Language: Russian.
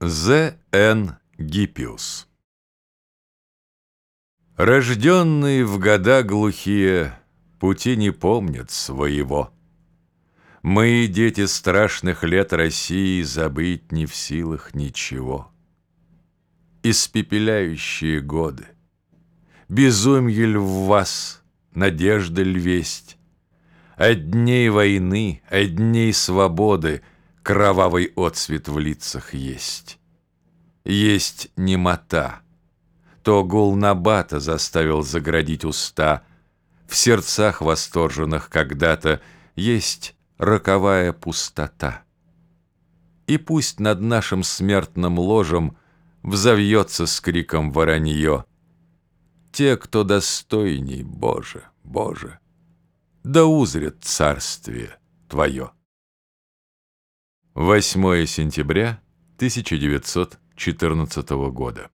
З. Н. Гиппиус Рожденные в года глухие Пути не помнят своего. Мы, дети страшных лет России, Забыть не в силах ничего. Испепеляющие годы, Безумье ль в вас, надежда ль весть? От дней войны, от дней свободы Кровавый отсвет в лицах есть. Есть немота. То гул Набата заставил заградить уста. В сердцах восторженных когда-то Есть роковая пустота. И пусть над нашим смертным ложем Взовьется с криком воронье. Те, кто достойней, Боже, Боже, Да узрят царствие Твое. 8 сентября 1914 года.